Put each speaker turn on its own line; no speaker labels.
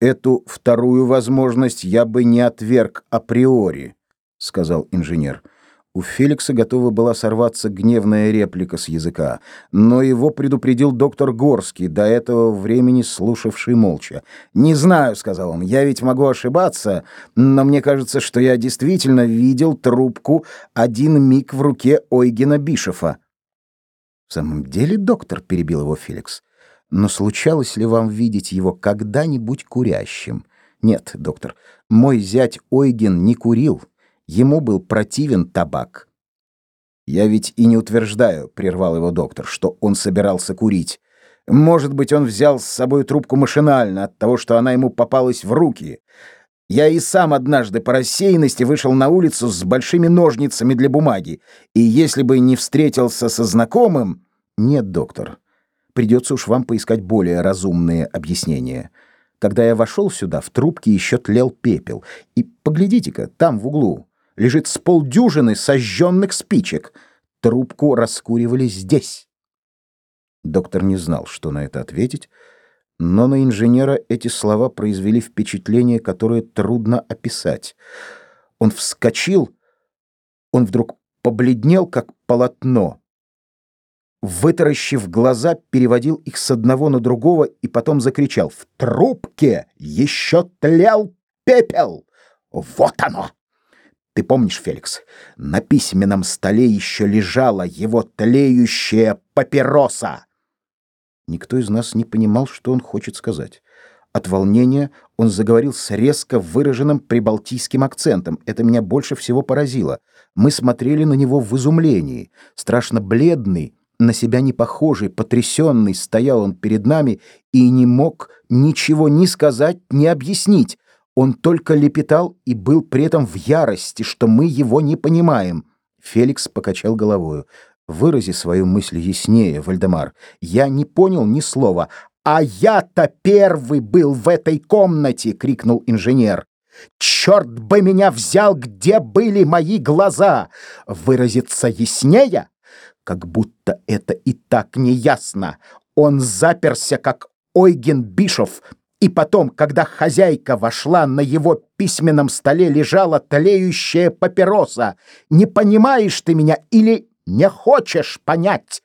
Эту вторую возможность я бы не отверг априори, сказал инженер. У Феликса готова была сорваться гневная реплика с языка, но его предупредил доктор Горский, до этого времени слушавший молча. «Не знаю», — сказал он, — «я ведь могу ошибаться, но мне кажется, что я действительно видел трубку один миг в руке Ойгена Бишефа». «В самом деле, доктор», — перебил его Феликс, — «но случалось ли вам видеть его когда-нибудь курящим?» «Нет, доктор, мой зять Ойген не курил». Ему был противен табак. «Я ведь и не утверждаю», — прервал его доктор, — «что он собирался курить. Может быть, он взял с собой трубку машинально от того, что она ему попалась в руки. Я и сам однажды по рассеянности вышел на улицу с большими ножницами для бумаги, и если бы не встретился со знакомым... Нет, доктор, придется уж вам поискать более разумные объяснения. Когда я вошел сюда, в трубке еще тлел пепел. И поглядите-ка, там в углу, лежит с полдюжины сожженных спичек. Трубку раскуривали здесь. Доктор не знал, что на это ответить, но на инженера эти слова произвели впечатление, которое трудно описать. Он вскочил, он вдруг побледнел, как полотно. Вытаращив глаза, переводил их с одного на другого и потом закричал «В трубке еще тлел пепел! Вот оно!» Ты помнишь, Феликс, на письменном столе еще лежала его тлеющая папироса. Никто из нас не понимал, что он хочет сказать. От волнения он заговорил с резко выраженным прибалтийским акцентом. Это меня больше всего поразило. Мы смотрели на него в изумлении. Страшно бледный, на себя не похожий, потрясенный стоял он перед нами и не мог ничего ни сказать, ни объяснить. Он только лепетал и был при этом в ярости, что мы его не понимаем. Феликс покачал головою. Вырази свою мысль яснее, Вальдемар. Я не понял ни слова. А я-то первый был в этой комнате, крикнул инженер. Черт бы меня взял, где были мои глаза! Выразиться яснее? Как будто это и так не ясно. Он заперся, как Ойген Бишов, и потом, когда хозяйка вошла, на его письменном столе лежала тлеющая папироса. Не понимаешь ты меня или не хочешь понять?